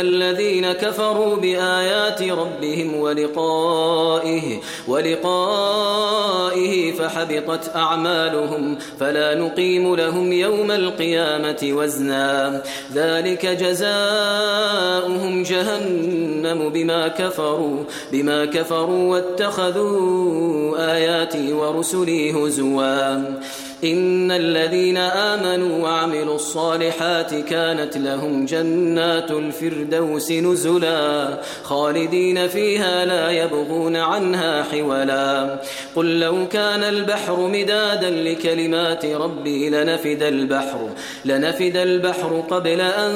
الذين كفروا بآيات ربهم ولقائه ولقائه فحبطت أعمالهم فلا نقيم لهم يوم القيامة وزنا. ذلك جزاؤهم جهنم بما كفروا بما كفروا واتخذوا آياتي ورسلي هزوا. إن الذين آمنوا وعملوا الصالحات كانت لهم جنات الفردوس نزلا خالدين فيها لا يبغون عنها حولا قل لو كان البحر مدادا لكلمات ربي لنفد البحر لنفد البحر قبل أن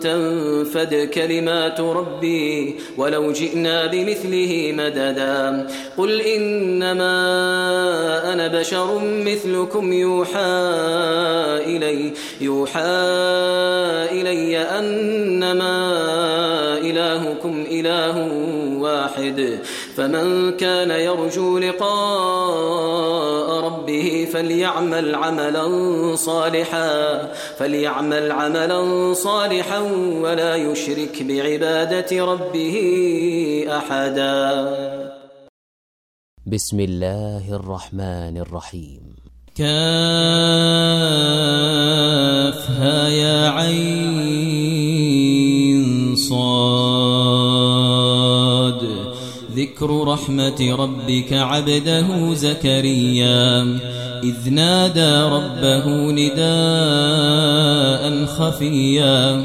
تنفد كلمات ربي ولو جئنا بمثله مددا قل إنما أنا بشر مثلكم ربكم يوحى إلي يوحى إلي أنما إلهكم إله واحد. فمن كان يرجو لقاء ربه فليعمل عملا صالحا فليعمل عملا صالحا ولا يشرك بعبادة ربه أحدا. بسم الله الرحمن الرحيم. كافها يا عين صاد. ذكر رحمة ربك عبده زكريا. إذ نادى ربه نداء خفيا.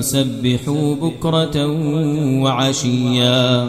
سبحوا بكرة وعشيا.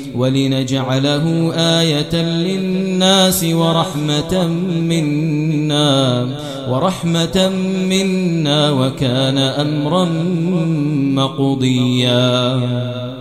ولنجعله آية للناس ورحمة منا ورحمة منا وكان أمرا مقضيا.